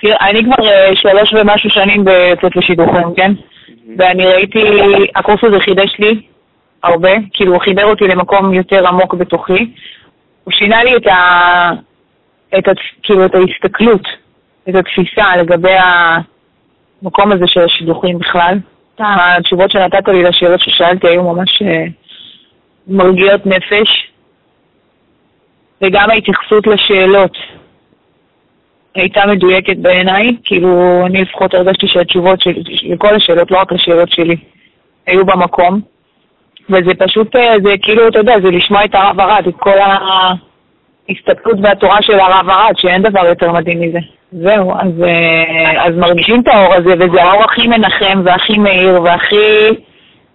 תראה, אני כבר אה, שלוש ומשהו שנים ביוצאת לשידוכים, כן? ואני ראיתי, הקורס הזה חידש לי הרבה, כאילו הוא חיבר אותי למקום יותר עמוק בתוכי. הוא שינה לי את ה... את ה... כאילו את ההסתכלות, את התפיסה לגבי המקום הזה של השידוכים בכלל. התשובות שנתת לי לשאלות ששאלתי היו ממש אה, מרגיעות נפש, וגם ההתייחסות לשאלות הייתה מדויקת בעיניי, כאילו אני לפחות הרגשתי שהתשובות שלי, לכל השאלות, לא רק לשאלות שלי, היו במקום. וזה פשוט, אה, זה כאילו, אתה יודע, זה לשמוע את הרב ארד, את כל ההסתכלות והתורה של הרב ארד, שאין דבר יותר מדהים מזה. זהו, אז, אה, אז מרגישים את האור הזה, וזה האור הכי מנחם והכי מאיר והכי,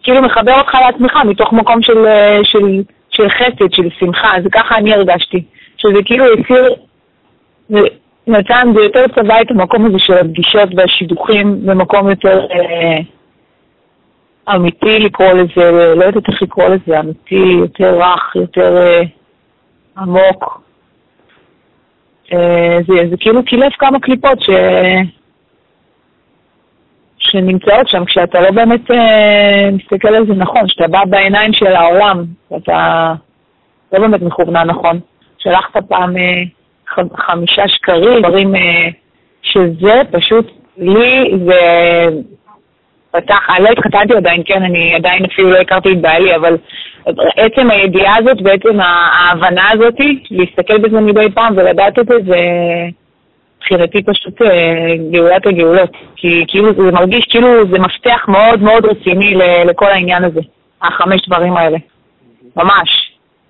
כאילו מחבר אותך לעצמך מתוך מקום של, אה, של, של חסד, של שמחה, זה ככה אני הרגשתי. שזה כאילו יציר, נתן, זה יותר צבע את המקום הזה של הפגישות והשידוכים במקום יותר אה, אמיתי לקרוא לזה, לא יודעת איך לקרוא לזה, אמיתי, יותר רך, יותר אה, עמוק. אה, זה, זה כאילו קילף כמה קליפות ש... שנמצאות שם כשאתה לא באמת אה, מסתכל על זה נכון, כשאתה בא בעיניים של העולם, ואתה לא באמת מכוונן נכון. שלחת פעם אה, חמישה שקרים, דברים אה, שזה פשוט, לי זה פתח, אני לא התחתנתי עדיין, כן, אני עדיין אפילו לא הכרתי את בעלי, אבל עצם הידיעה הזאת, בעצם ההבנה הזאת, להסתכל בזה מדי פעם ולדעת את זה, זה מבחינתי פשוט אה, גאולת הגאולות. כי כאילו זה מרגיש כאילו זה מפתח מאוד מאוד רציני לכל העניין הזה, החמש דברים האלה. ממש.